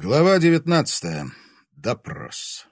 Глава девятнадцатая. Допрос.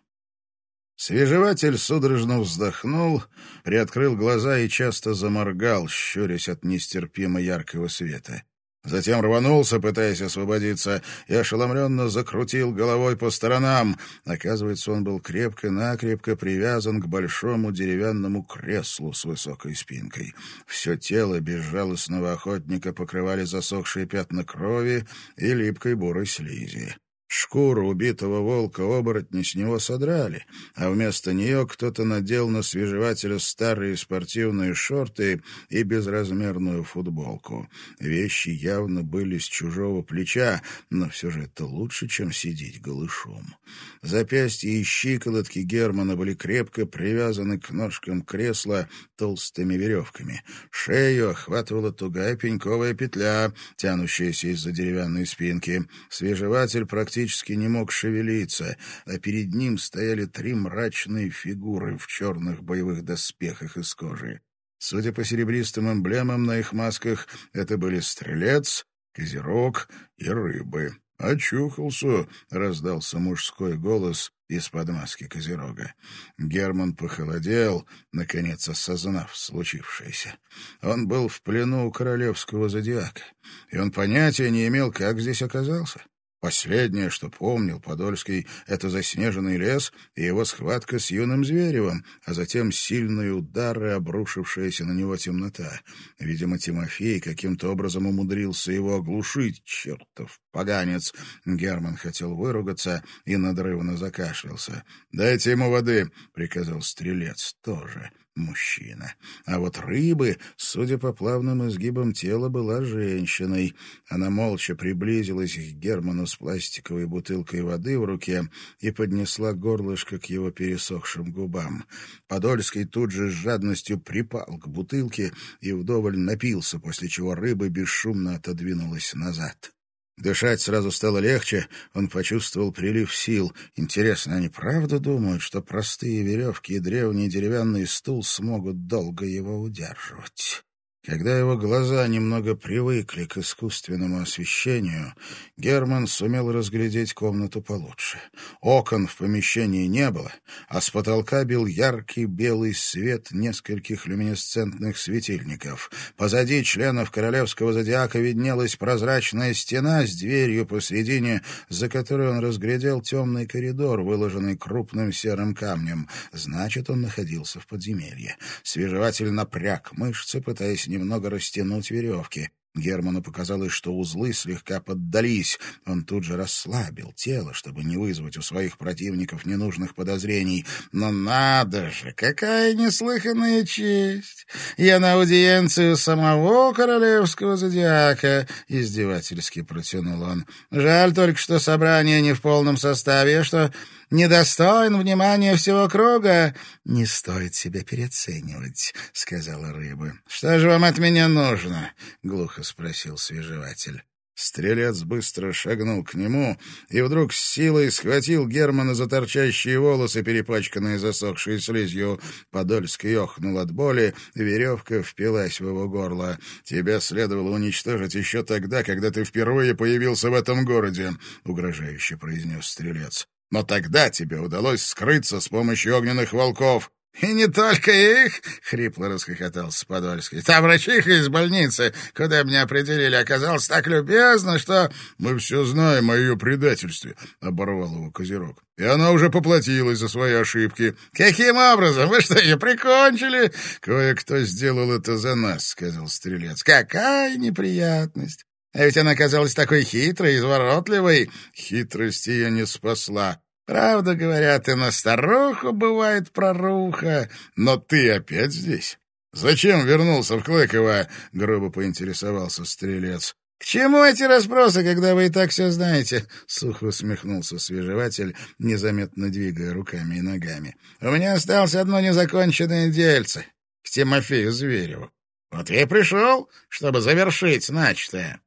Свежеватель судорожно вздохнул, приоткрыл глаза и часто заморгал, щурясь от нестерпимо яркого света. Затем рванулся, пытаясь освободиться, и ошеломленно закрутил головой по сторонам. Оказывается, он был крепко-накрепко привязан к большому деревянному креслу с высокой спинкой. Все тело безжалостного охотника покрывали засохшие пятна крови и липкой бурой слизи. Шкуру убитого волка-оборотня с него содрали, а вместо нее кто-то надел на свежевателя старые спортивные шорты и безразмерную футболку. Вещи явно были с чужого плеча, но все же это лучше, чем сидеть голышом. Запястья и щиколотки Германа были крепко привязаны к ножкам кресла толстыми веревками. Шею охватывала тугая пеньковая петля, тянущаяся из-за деревянной спинки. Свежеватель практически практически не мог шевелиться, а перед ним стояли три мрачные фигуры в черных боевых доспехах из кожи. Судя по серебристым эмблемам на их масках, это были стрелец, козерог и рыбы. «Очухался!» — раздался мужской голос из-под маски козерога. Герман похолодел, наконец осознав случившееся. Он был в плену у королевского зодиака, и он понятия не имел, как здесь оказался. Последнее, что помнил Подольский, — это заснеженный лес и его схватка с юным Зверевым, а затем сильные удары, обрушившаяся на него темнота. Видимо, Тимофей каким-то образом умудрился его оглушить. Чертов поганец! Герман хотел выругаться и надрывно закашлялся. «Дайте ему воды!» — приказал стрелец тоже мужчина. А вот рыбы, судя по плавным изгибам тела, была женщиной. Она молча приблизилась к Герману с пластиковой бутылкой воды в руке и поднесла горлышко к его пересохшим губам. Подольский тут же с жадностью припал к бутылке и вдоволь напился, после чего рыба бесшумно отодвинулась назад. Дышать сразу стало легче, он почувствовал прилив сил. Интересно, они правда думают, что простые веревки и древний деревянный стул смогут долго его удерживать? Когда его глаза немного привыкли к искусственному освещению, Герман сумел разглядеть комнату получше. Окон в помещении не было, а с потолка бил яркий белый свет нескольких люминесцентных светильников. Позади членов королевского зодиака виднелась прозрачная стена с дверью посредине, за которой он разглядел темный коридор, выложенный крупным серым камнем. Значит, он находился в подземелье. Свежеватель напряг мышцы, пытаясь немного растянуть веревки. Герману показалось, что узлы слегка поддались. Он тут же расслабил тело, чтобы не вызвать у своих противников ненужных подозрений. Но надо же, какая неслыханная честь! Я на аудиенцию самого королевского зодиака, — издевательски протянул он. Жаль только, что собрание не в полном составе, что недостоин внимания всего круга. — Не стоит себя переоценивать, — сказала рыба. — Что же вам от меня нужно? — глухо спросил свежеватель. Стрелец быстро шагнул к нему и вдруг с силой схватил Германа за торчащие волосы, перепачканные засохшей слизью. Подольский охнул от боли, веревка впилась в его горло. «Тебя следовало уничтожить еще тогда, когда ты впервые появился в этом городе», — угрожающе произнес стрелец. Но тогда тебе удалось скрыться с помощью огненных волков. — И не только их, — хрипло расхохотался Подольский. — Та врачиха из больницы, куда меня определили, оказалась так любезна, что... — Мы все знаем о ее предательстве, — оборвал его Козерог. — И она уже поплатилась за свои ошибки. — Каким образом? Вы что, ее прикончили? — Кое-кто сделал это за нас, — сказал Стрелец. — Какая неприятность! А ведь она казалась такой хитрой, изворотливой. Хитрость ее не спасла. Правда, говорят, и на старуху бывает проруха. Но ты опять здесь? Зачем вернулся в Клыково? — грубо поинтересовался стрелец. — К чему эти расспросы, когда вы и так все знаете? — сухо усмехнулся свежеватель, незаметно двигая руками и ногами. — У меня осталось одно незаконченное дельце к Тимофею Звереву. Вот я и пришел, чтобы завершить начатое.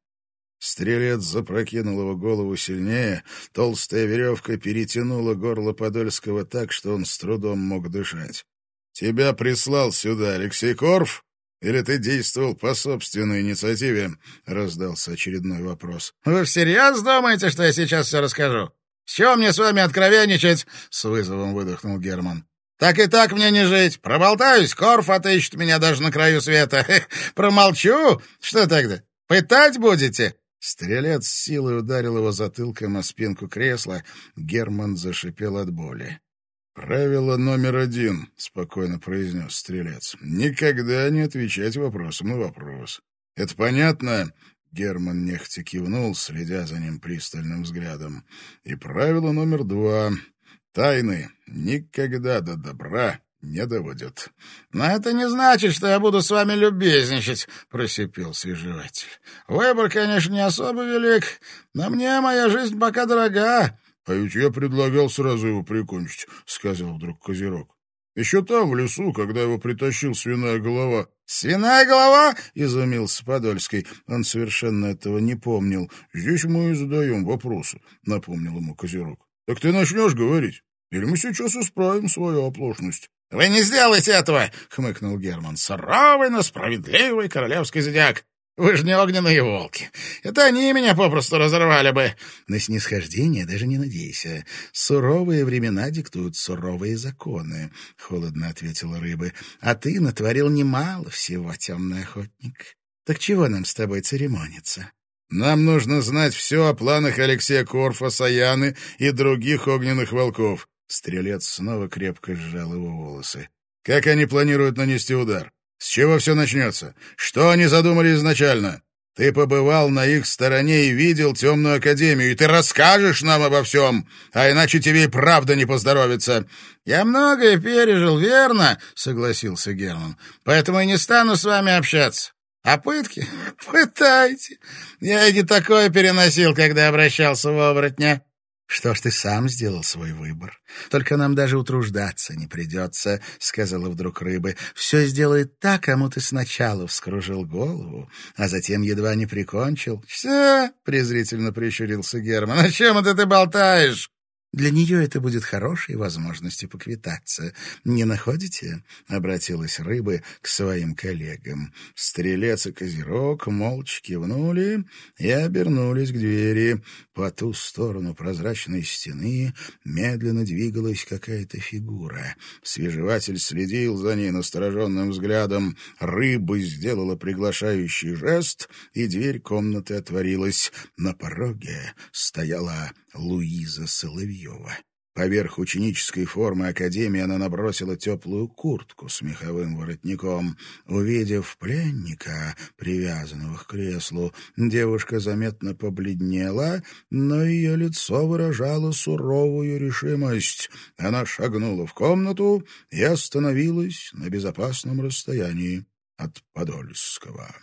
Стрелец запрокинул его голову сильнее, толстая веревка перетянула горло Подольского так, что он с трудом мог дышать. — Тебя прислал сюда Алексей Корф? Или ты действовал по собственной инициативе?» — раздался очередной вопрос. «Вы всерьез думаете, что я сейчас все расскажу? С чего мне с вами откровенничать?» — с вызовом выдохнул Герман. Так и так мне не жить. Проболтаюсь, Корф отыщет меня даже на краю света. Промолчу? Что тогда? Пытать будете?» Стрелец с силой ударил его затылком о спинку кресла. Герман зашипел от боли. «Правило номер один», — спокойно произнес стрелец. «Никогда не отвечать вопросом на вопрос. Это понятно?» Герман нехотя кивнул, следя за ним пристальным взглядом. «И правило номер два. Тайны никогда до добра не доводят. — Но это не значит, что я буду с вами любезничать, — просипел свежеватель. — Выбор, конечно, не особо велик, но мне моя жизнь пока дорога. — А ведь я предлагал сразу его прикончить, — сказал вдруг Козерог. — Еще там, в лесу, когда его притащил свиная голова. — Свиная голова? — изумился Подольский. Он совершенно этого не помнил. — Здесь мы и задаем вопросы, — напомнил ему Козерог. — Так ты начнешь говорить? Или мы сейчас исправим свою оплошность? — Вы не сделаете этого! — хмыкнул Герман. — Суровый, но справедливый королевский зодиак. Вы же не огненные волки. Это они меня попросту разорвали бы. На снисхождение даже не надейся. Суровые времена диктуют суровые законы, — холодно ответила рыба. А ты натворил немало всего, темный охотник. Так чего нам с тобой церемониться? Нам нужно знать все о планах Алексея Корфа, Саяны и других огненных волков. Стрелец снова крепко сжал его волосы. «Как они планируют нанести удар? С чего все начнется? Что они задумали изначально? Ты побывал на их стороне и видел темную академию, и ты расскажешь нам обо всем, а иначе тебе и правда не поздоровится». «Я многое пережил, верно?» — согласился Герман. «Поэтому и не стану с вами общаться. А пытки? Пытайте. Я и не такое переносил, когда обращался в оборотня. «Что ж, ты сам сделал свой выбор. Только нам даже утруждаться не придется», — сказала вдруг рыбы. «Все сделает так, кому ты сначала вскружил голову, а затем едва не прикончил». «Все?» — презрительно прищурился Герман. «О чем это ты болтаешь?» Для нее это будет хорошей возможностью поквитаться. Не находите?» — обратилась рыбы к своим коллегам. Стрелец и Козерог молча кивнули и обернулись к двери. По ту сторону прозрачной стены медленно двигалась какая-то фигура. Свежеватель следил за ней настороженным взглядом. Рыба сделала приглашающий жест, и дверь комнаты отворилась. На пороге стояла Луиза Соловьева. Поверх ученической формы академии она набросила теплую куртку с меховым воротником. Увидев пленника, привязанного к креслу, девушка заметно побледнела, но ее лицо выражало суровую решимость. Она шагнула в комнату и остановилась на безопасном расстоянии от Подольского.